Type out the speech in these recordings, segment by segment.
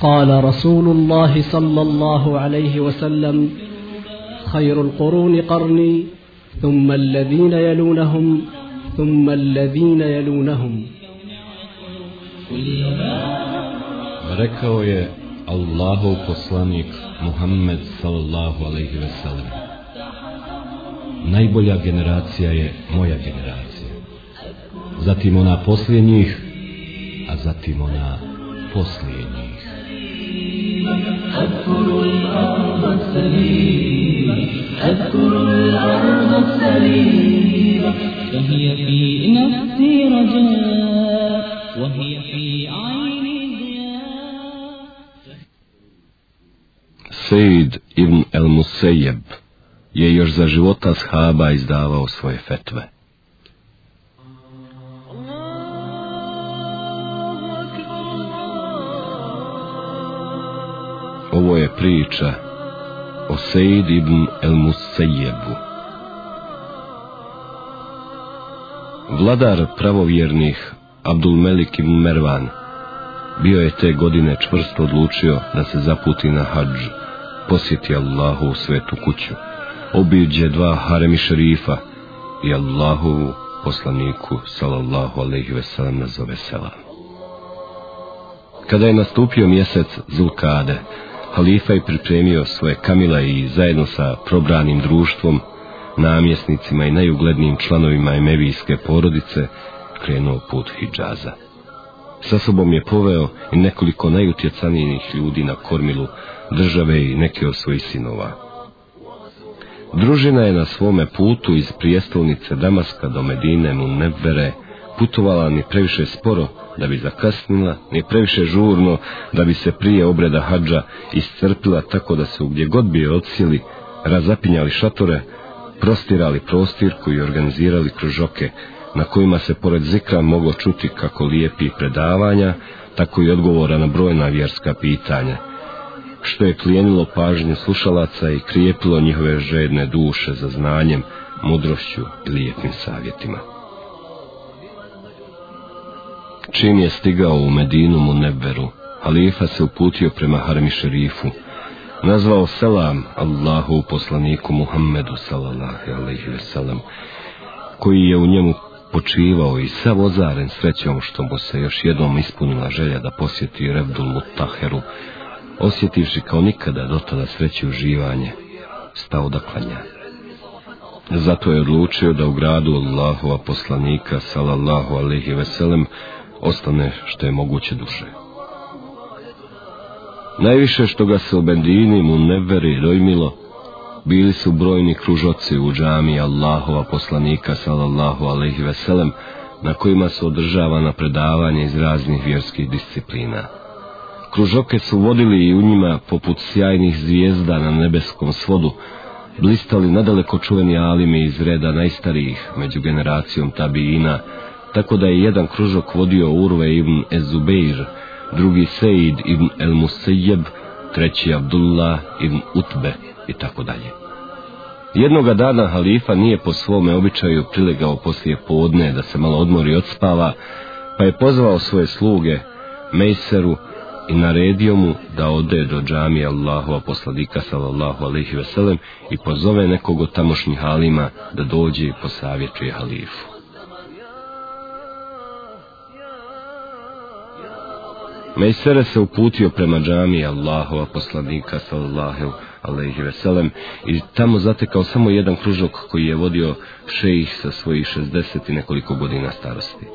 قال رسول الله صلى الله عليه وسلم خير القرون قرني ثم الذين يلونهم ثم الذين يلونهم Rekao je Allahov poslanik Muhammed sallallahu alaihi ve sellem. Najbolja generacija je moja generacija. Zatim ona poslije njih, a zatim ona poslije njih. أذكر الأرض السليمة أذكر الأرض السليمة فهي في نفسي رجاء وهي في عيني ضياء Sejid ibn el Musejeb je još za života shaba izdavao svoje fetve. Ovo je priča o Sejid ibn el Musejebu. Vladar pravovjernih Abdul Melik ibn Mervan bio je te godine čvrsto odlučio da se zaputi na hađ, posjeti Allahu u svetu kuću, obiđe dva haremi šerifa i Allahovu poslaniku sallallahu alaihi veselam nazove selam. Kada je nastupio mjesec Zulkade, halifa je pripremio svoje kamile i zajedno sa probranim društvom, namjesnicima i najuglednijim članovima emevijske porodice krenuo put Hidžaza. Sa sobom je poveo i nekoliko najutjecanijih ljudi na kormilu države i neke od svojih sinova. Družina je na svome putu iz prijestolnice Damaska do Medine mu Nevere putovala ni previše sporo da bi zakasnila, ni previše žurno da bi se prije obreda hađa iscrpila tako da su gdje god bi je razapinjali šatore, prostirali prostirku i organizirali kružoke na kojima se pored zikra moglo čuti kako lijepi predavanja, tako i odgovora na brojna vjerska pitanja, što je klijenilo pažnju slušalaca i krijepilo njihove žedne duše za znanjem, mudrošću i lijepim savjetima. Čim je stigao u Medinu mu Neberu, halifa se uputio prema Harmi šerifu, nazvao selam Allahu poslaniku Muhammedu sallallahu alaihi veselam, koji je u njemu počivao i sav ozaren srećom što mu se još jednom ispunila želja da posjeti Revdul Mutaheru, osjetivši kao nikada do tada sreće uživanje, stao da klanja. Zato je odlučio da u gradu Allahova poslanika sallallahu alaihi veselem ostane što je moguće duže. Najviše što ga se u mu neveri dojmilo, bili su brojni kružoci u džami Allahova poslanika sallallahu alaihi veselem, na kojima su održavana predavanja iz raznih vjerskih disciplina. Kružoke su vodili i u njima poput sjajnih zvijezda na nebeskom svodu, blistali nadaleko čuveni alimi iz reda najstarijih među generacijom tabiina, tako da je jedan kružok vodio Urve ibn Ezubeir, drugi Sejid ibn El Musejeb, treći Abdullah ibn Utbe i tako dalje. Jednoga dana halifa nije po svome običaju prilegao poslije podne da se malo odmori i odspava, pa je pozvao svoje sluge, Mejseru, i naredio mu da ode do džamije Allahova poslanika sallallahu alaihi veselem i pozove nekog od tamošnjih halima da dođe i posavjetuje halifu. Mejsere se uputio prema džamiji Allahova poslanika sallallahu alaihi veselem i tamo zatekao samo jedan kružok koji je vodio šejih sa svojih 60 i nekoliko godina starosti.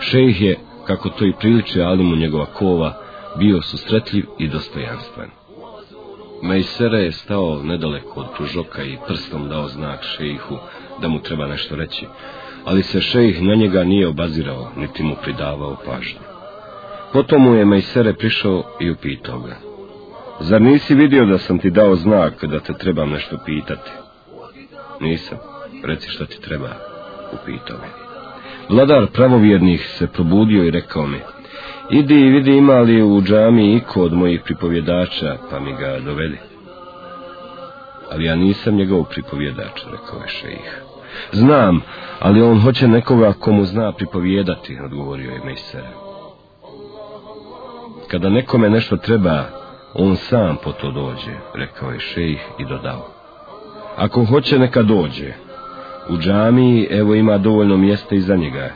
Šejih je, kako to i priliče alimu njegova kova, bio susretljiv i dostojanstven. Mejsere je stao nedaleko od kružoka i prstom dao znak šejihu da mu treba nešto reći, ali se šejih na njega nije obazirao, niti mu pridavao pažnju. Potom mu je Mejsere prišao i upitao ga. Zar nisi vidio da sam ti dao znak da te trebam nešto pitati? Nisam. Reci što ti treba, upitao me. Vladar pravovjernih se probudio i rekao mi, idi i vidi ima li u džami iko od mojih pripovjedača, pa mi ga dovedi. Ali ja nisam njegov pripovjedač, rekao je šejih. Znam, ali on hoće nekoga komu zna pripovjedati, odgovorio je Mejsere. Kada nekome nešto treba, on sam po to dođe, rekao je šejih i dodao. Ako hoće neka dođe, u džamiji evo ima dovoljno mjesta i za njega,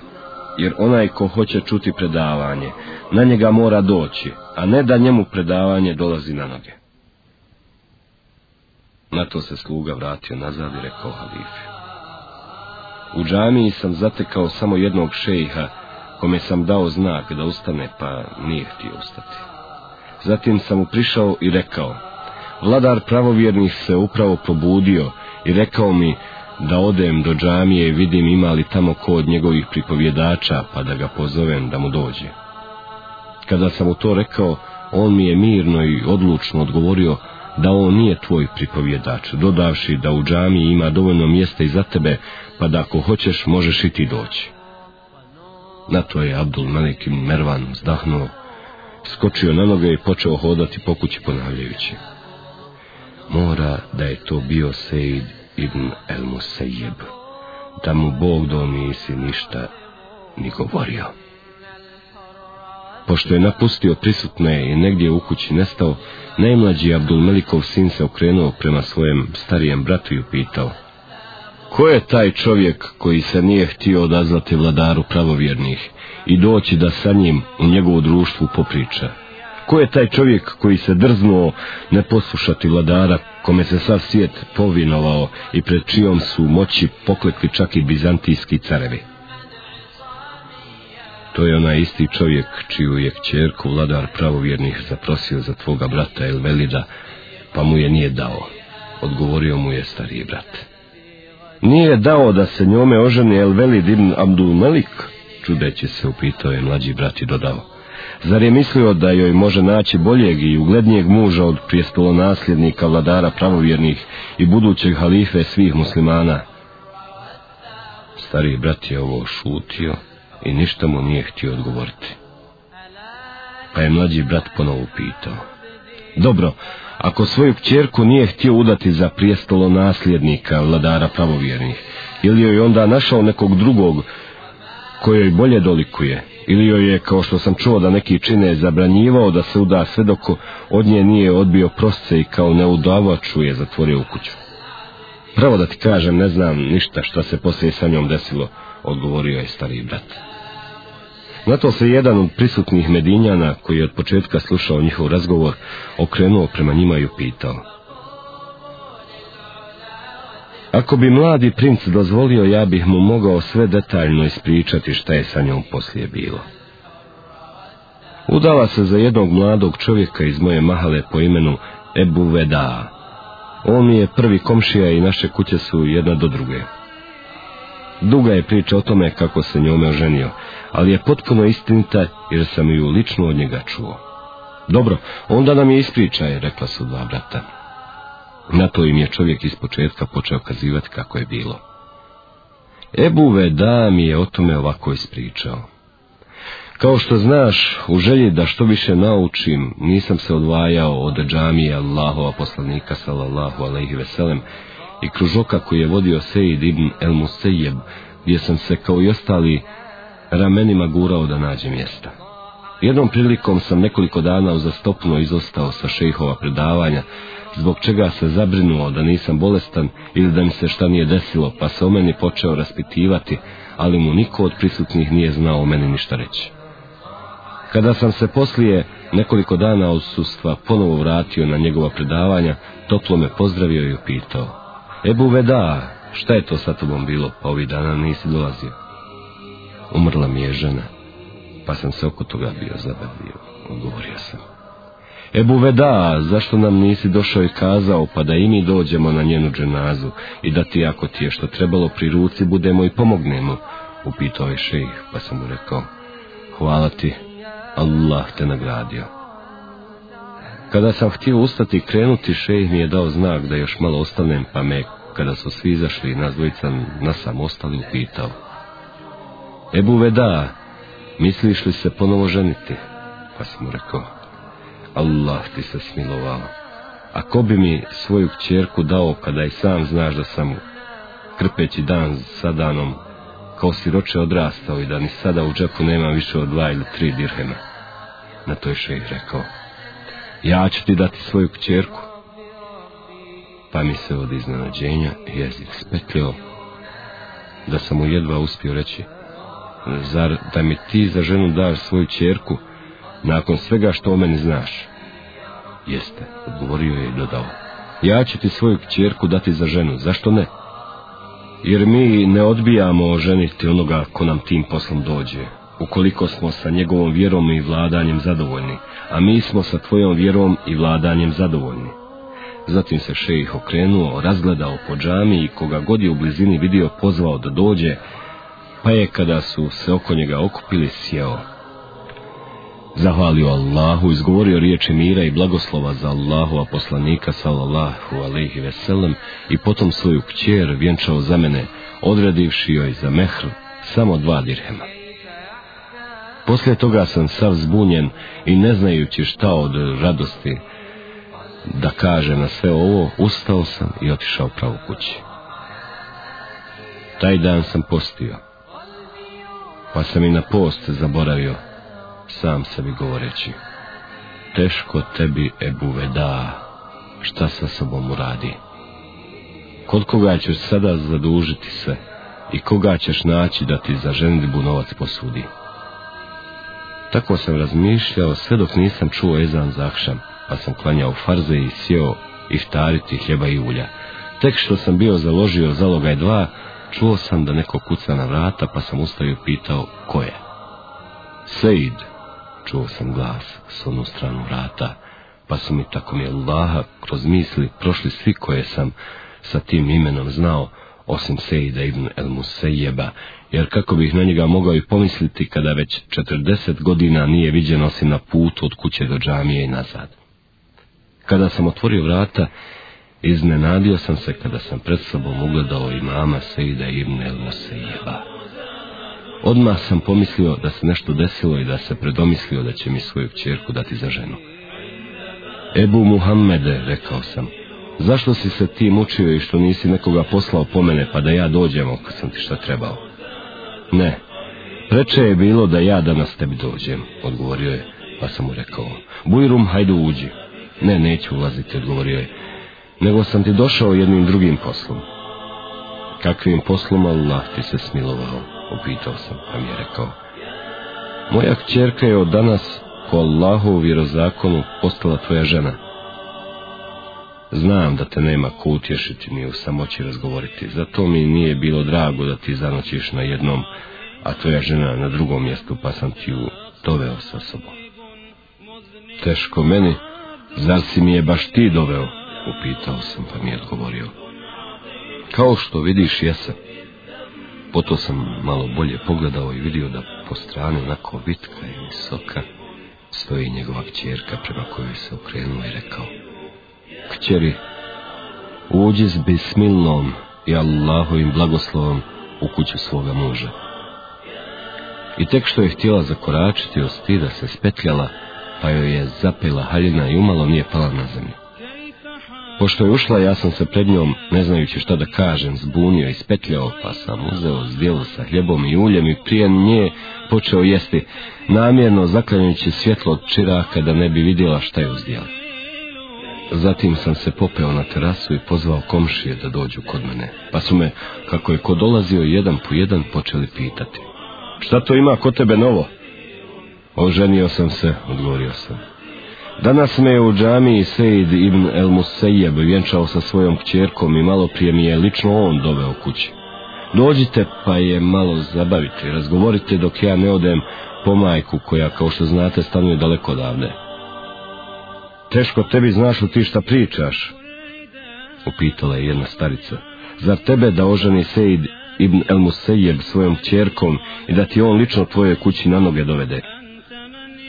jer onaj ko hoće čuti predavanje, na njega mora doći, a ne da njemu predavanje dolazi na noge. Na to se sluga vratio nazad i rekao halife. U džamiji sam zatekao samo jednog šejha, kome sam dao znak da ustane, pa nije htio ustati. Zatim sam mu prišao i rekao, vladar pravovjernih se upravo probudio i rekao mi da odem do džamije i vidim ima li tamo ko od njegovih pripovjedača, pa da ga pozovem da mu dođe. Kada sam mu to rekao, on mi je mirno i odlučno odgovorio da on nije tvoj pripovjedač, dodavši da u džamiji ima dovoljno mjesta i za tebe, pa da ako hoćeš možeš i ti doći. Na to je Abdul Malik Mervan zdahnuo, skočio na noge i počeo hodati po kući ponavljajući. Mora da je to bio Sejd ibn El Musejeb, da mu Bog do nisi ništa ni govorio. Pošto je napustio prisutne i negdje u kući nestao, najmlađi Abdul Melikov sin se okrenuo prema svojem starijem bratu i upitao. Ko je taj čovjek koji se nije htio odazvati vladaru pravovjernih i doći da sa njim u njegovu društvu popriča? Ko je taj čovjek koji se drznuo ne poslušati vladara kome se sav svijet povinovao i pred čijom su moći poklekli čak i bizantijski carevi? To je onaj isti čovjek čiju je kćerku vladar pravovjernih zaprosio za tvoga brata Elvelida, pa mu je nije dao. Odgovorio mu je stariji brat. Nije dao da se njome oženi Elvelid ibn Abdul Malik, čudeći se upitao je mlađi brat i dodao. Zar je mislio da joj može naći boljeg i uglednijeg muža od prijestolonasljednika vladara pravovjernih i budućeg halife svih muslimana? Stariji brat je ovo šutio i ništa mu nije htio odgovoriti. Pa je mlađi brat ponovo pitao. Dobro, ako svoju kćerku nije htio udati za prijestolo nasljednika vladara pravovjernih, ili joj onda našao nekog drugog kojoj bolje dolikuje, ili joj je, kao što sam čuo da neki čine, zabranjivao da se uda sve dok od nje nije odbio prosce i kao neudavaču je zatvorio u kuću. Pravo da ti kažem, ne znam ništa šta se poslije sa njom desilo, odgovorio je stariji brat. Na to se jedan od prisutnih medinjana, koji je od početka slušao njihov razgovor, okrenuo prema njima i upitao. Ako bi mladi princ dozvolio, ja bih mu mogao sve detaljno ispričati šta je sa njom poslije bilo. Udala se za jednog mladog čovjeka iz moje mahale po imenu Ebu Veda. On je prvi komšija i naše kuće su jedna do druge. Duga je priča o tome kako se njome oženio, ali je potpuno istinita jer sam ju lično od njega čuo. Dobro, onda nam je ispričaj, rekla su dva brata. Na to im je čovjek iz početka počeo kazivati kako je bilo. Ebu Veda mi je o tome ovako ispričao. Kao što znaš, u želji da što više naučim, nisam se odvajao od džamije Allahova poslanika sallallahu alaihi veselem i kružoka koji je vodio Sejid ibn El Musejeb, gdje sam se kao i ostali ramenima gurao da nađe mjesta. Jednom prilikom sam nekoliko dana uzastopno izostao sa šejhova predavanja, zbog čega se zabrinuo da nisam bolestan ili da mi se šta nije desilo, pa se o meni počeo raspitivati, ali mu niko od prisutnih nije znao o meni ništa reći. Kada sam se poslije nekoliko dana odsustva ponovo vratio na njegova predavanja, toplo me pozdravio i upitao. Ebu Veda, šta je to sa tobom bilo, pa ovih dana nisi dolazio? Umrla mi je žena, pa sam se oko toga bio zabavio, odgovorio sam. Ebu Veda, zašto nam nisi došao i kazao, pa da i mi dođemo na njenu dženazu i da ti ako ti je što trebalo pri ruci budemo i pomognemo, upitao je šejih, pa sam mu rekao, hvala ti, Allah te nagradio. Kada sam htio ustati i krenuti, šejih mi je dao znak da još malo ostanem, pa me, kada su svi izašli, nas dvojica nasam ostali, upitao. Ebu Veda, misliš li se ponovo ženiti? Pa sam mu rekao, Allah ti se smilovao. A ko bi mi svoju kćerku dao kada i sam znaš da sam krpeći dan sa danom kao siroče odrastao i da ni sada u džepu nema više od dva ili tri dirhema. Na to je šejh rekao, ja ću ti dati svoju kćerku. Pa mi se od iznenađenja jezik spetljao, da sam mu jedva uspio reći, zar da mi ti za ženu daš svoju čerku, nakon svega što o meni znaš? Jeste, odgovorio je i dodao, ja ću ti svoju kćerku dati za ženu, zašto ne? Jer mi ne odbijamo oženiti onoga ko nam tim poslom dođe, ukoliko smo sa njegovom vjerom i vladanjem zadovoljni, a mi smo sa tvojom vjerom i vladanjem zadovoljni. Zatim se šejih okrenuo, razgledao po džami i koga god je u blizini vidio pozvao da dođe, pa je kada su se oko njega okupili sjeo. Zahvalio Allahu, izgovorio riječi mira i blagoslova za Allahu, a poslanika sallallahu alaihi veselem i potom svoju kćer vjenčao za mene, odredivši joj za mehr samo dva dirhema. Poslije toga sam sav zbunjen i ne znajući šta od radosti da kaže na sve ovo, ustao sam i otišao pravo kući. Taj dan sam postio, pa sam i na post zaboravio, sam sebi govoreći. Teško tebi, Ebu Veda, šta sa sobom uradi. Kod koga ćeš sada zadužiti se i koga ćeš naći da ti za ženitbu novac posudi. Tako sam razmišljao sve dok nisam čuo ezan zakšam, pa sam klanjao farze i sjeo iftariti hljeba i ulja. Tek što sam bio založio zalogaj dva, čuo sam da neko kuca na vrata, pa sam ustavio pitao ko je. Sejd, čuo sam glas s onu stranu vrata, pa su mi tako mi Allaha kroz misli prošli svi koje sam sa tim imenom znao, osim Sejda ibn el Musejeba, jer kako bih na njega mogao i pomisliti kada već četrdeset godina nije viđen osim na putu od kuće do džamije i nazad. Kada sam otvorio vrata, iznenadio sam se kada sam pred sobom ugledao imama Sejda ibn el Musejeba. Odmah sam pomislio da se nešto desilo i da se predomislio da će mi svoju kćerku dati za ženu. Ebu Muhammede, rekao sam, zašto si se ti mučio i što nisi nekoga poslao po mene pa da ja dođem kad sam ti šta trebao? Ne, preče je bilo da ja danas tebi dođem, odgovorio je, pa sam mu rekao, Bujrum, hajde uđi. Ne, neću ulaziti, odgovorio je, nego sam ti došao jednim drugim poslom. Kakvim poslom Allah ti se smilovao, upitao sam, pa mi je rekao, moja kćerka je od danas po Allahu vjerozakonu postala tvoja žena. Znam da te nema ko utješiti ni u samoći razgovoriti, zato mi nije bilo drago da ti zanoćiš na jednom, a tvoja žena na drugom mjestu, pa sam ti ju doveo sa sobom. Teško meni, zar si mi je baš ti doveo? Upitao sam, pa mi je odgovorio. Kao što vidiš, jesam. Poto sam malo bolje pogledao i vidio da po strani onako vitka i visoka stoji njegova kćerka prema kojoj se okrenuo i rekao Kćeri, uđi s bismilnom i Allahovim blagoslovom u kuću svoga muža. I tek što je htjela zakoračiti od se spetljala, pa joj je zapela haljina i umalo nije pala na zemlju. Pošto je ušla, ja sam se pred njom, ne znajući šta da kažem, zbunio i spetljao, pa sam uzeo zdjelu sa hljebom i uljem i prije nje počeo jesti, namjerno zaklanjujući svjetlo od čiraka da ne bi vidjela šta je uzdjela. Zatim sam se popeo na terasu i pozvao komšije da dođu kod mene, pa su me, kako je ko dolazio jedan po jedan, počeli pitati. Šta to ima kod tebe novo? Oženio sam se, odgovorio sam. Danas me je u džamiji Sejid ibn el Musejeb vjenčao sa svojom kćerkom i malo prije mi je lično on doveo kući. Dođite pa je malo zabaviti, razgovorite dok ja ne odem po majku koja, kao što znate, stanuje daleko odavde. Teško tebi znaš li ti šta pričaš? Upitala je jedna starica. Zar tebe da oženi Sejid ibn el Musejeb svojom kćerkom i da ti on lično tvoje kući na noge dovede?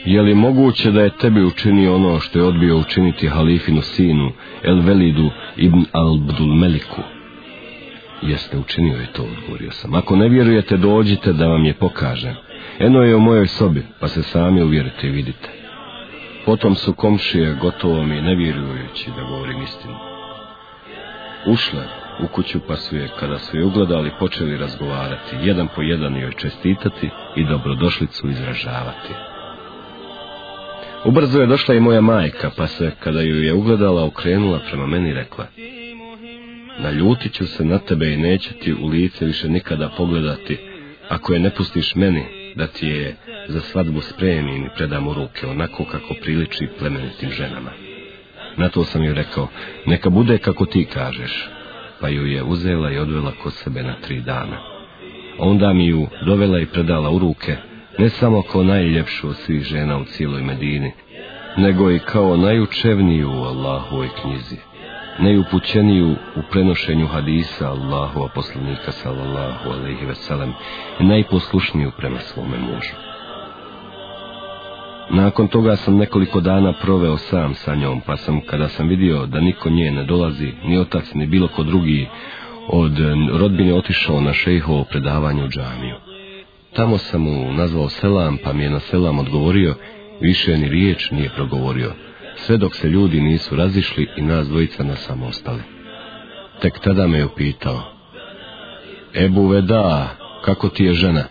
Je li moguće da je tebi učinio ono što je odbio učiniti halifinu sinu, El Velidu ibn Abdul Meliku? Jeste, učinio je to, odgovorio sam. Ako ne vjerujete, dođite da vam je pokažem. Eno je u mojoj sobi, pa se sami uvjerite i vidite. Potom su komšije gotovo mi ne vjerujući da govorim istinu. Ušle u kuću pa su je, kada su je ugledali, počeli razgovarati, jedan po jedan joj čestitati i dobrodošlicu izražavati. Ubrzo je došla i moja majka, pa se, kada ju je ugledala, okrenula prema meni i rekla Naljutit ću se na tebe i neću ti u lice više nikada pogledati, ako je ne pustiš meni, da ti je za svadbu spremim i predam u ruke, onako kako priliči plemenitim ženama. Na to sam joj rekao, neka bude kako ti kažeš, pa ju je uzela i odvela kod sebe na tri dana. Onda mi ju dovela i predala u ruke, ne samo kao najljepšu od svih žena u cijeloj Medini, nego i kao najučevniju u Allahovoj knjizi, najupućeniju u prenošenju hadisa Allahova poslanika sallallahu alaihi veselem i najposlušniju prema svome mužu. Nakon toga sam nekoliko dana proveo sam sa njom, pa sam, kada sam vidio da niko nje ne dolazi, ni otac, ni bilo ko drugi, od rodbine otišao na šejhovo predavanje u džamiju. Tamo sam mu nazvao selam, pa mi je na selam odgovorio, više ni riječ nije progovorio, sve dok se ljudi nisu razišli i nas dvojica na samo ostali. Tek tada me je upitao, Ebu Veda, kako ti je žena?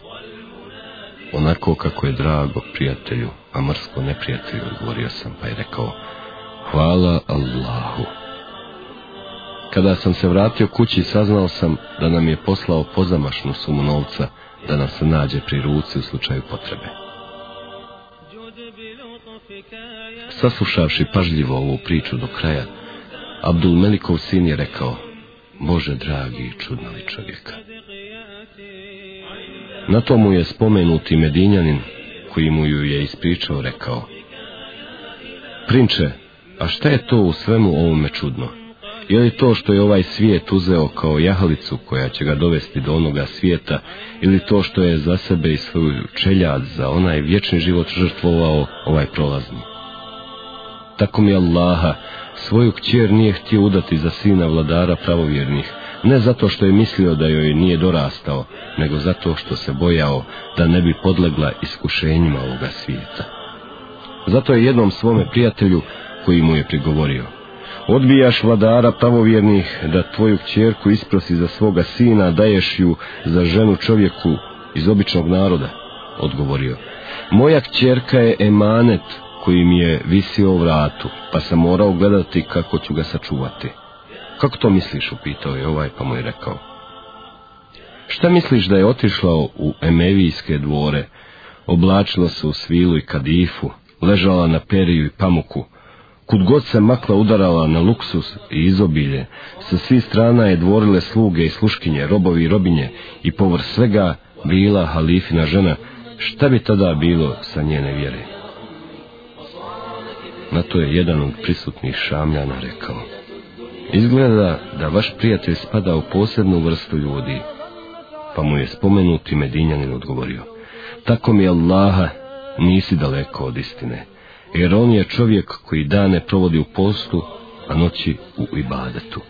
Onako kako je drago prijatelju, a mrsko neprijatelju, odgovorio sam, pa je rekao, hvala Allahu. Kada sam se vratio kući, saznao sam da nam je poslao pozamašnu sumu novca, da nam se nađe pri ruci u slučaju potrebe. Saslušavši pažljivo ovu priču do kraja, Abdul Melikov sin je rekao, Bože dragi i čudnali čovjeka. Na to mu je spomenuti Medinjanin, koji mu ju je ispričao, rekao, Prinče, a šta je to u svemu ovome čudno? Je li to što je ovaj svijet uzeo kao jahalicu koja će ga dovesti do onoga svijeta, ili to što je za sebe i svoju čeljad za onaj vječni život žrtvovao ovaj prolazni? Tako mi Allaha, svoju kćer nije htio udati za sina vladara pravovjernih, ne zato što je mislio da joj nije dorastao, nego zato što se bojao da ne bi podlegla iskušenjima ovoga svijeta. Zato je jednom svome prijatelju, koji mu je prigovorio, odbijaš vladara pravovjernih da tvoju kćerku isprosi za svoga sina, daješ ju za ženu čovjeku iz običnog naroda, odgovorio. Moja kćerka je emanet koji mi je visio u vratu, pa sam morao gledati kako ću ga sačuvati. Kako to misliš, upitao je ovaj, pa mu je rekao. Šta misliš da je otišla u Emevijske dvore, oblačila se u svilu i kadifu, ležala na periju i pamuku, kud god se makla udarala na luksus i izobilje, sa svih strana je dvorile sluge i sluškinje, robovi i robinje i povr svega bila halifina žena, šta bi tada bilo sa njene vjere? Na to je jedan od prisutnih šamljana rekao. Izgleda da vaš prijatelj spada u posebnu vrstu ljudi, pa mu je spomenuti Medinjanin odgovorio. Tako mi Allaha nisi daleko od istine, jer on je čovjek koji dane provodi u postu, a noći u ibadetu.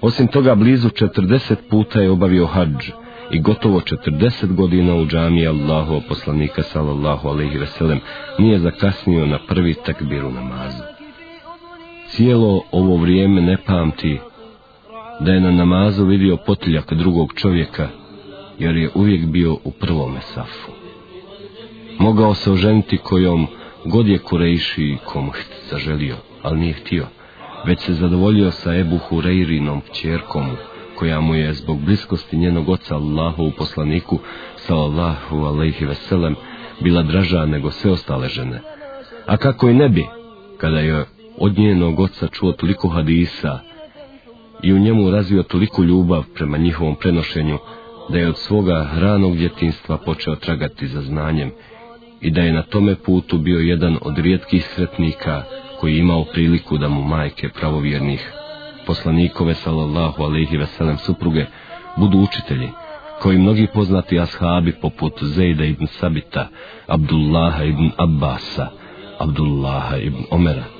Osim toga, blizu 40 puta je obavio hađ i gotovo 40 godina u džami Allahu poslanika sallallahu alaihi veselem nije zakasnio na prvi takbiru namazu cijelo ovo vrijeme ne pamti da je na namazu vidio potiljak drugog čovjeka, jer je uvijek bio u prvome safu. Mogao se oženiti kojom god je Kurejši kom zaželio, ali nije htio, već se zadovoljio sa Ebu Hurejrinom pćerkom, koja mu je zbog bliskosti njenog oca Allahu u poslaniku, sallallahu alaihi veselem, bila draža nego sve ostale žene. A kako i ne bi, kada je od njenog oca čuo toliko hadisa i u njemu razvio toliko ljubav prema njihovom prenošenju, da je od svoga ranog djetinstva počeo tragati za znanjem i da je na tome putu bio jedan od rijetkih sretnika koji imao priliku da mu majke pravovjernih, poslanikove sallallahu alaihi veselem supruge, budu učitelji, koji mnogi poznati ashabi poput Zejda ibn Sabita, Abdullaha ibn Abbasa, Abdullaha ibn Omera,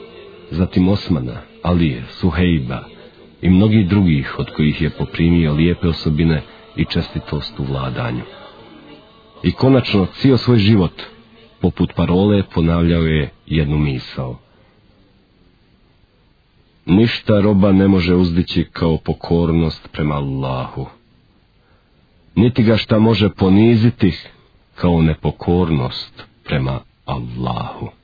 zatim Osmana, Alije, Suhejba i mnogih drugih od kojih je poprimio lijepe osobine i čestitost u vladanju. I konačno cijel svoj život, poput parole, ponavljao je jednu misao. Ništa roba ne može uzdići kao pokornost prema Allahu. Niti ga šta može poniziti kao nepokornost prema Allahu.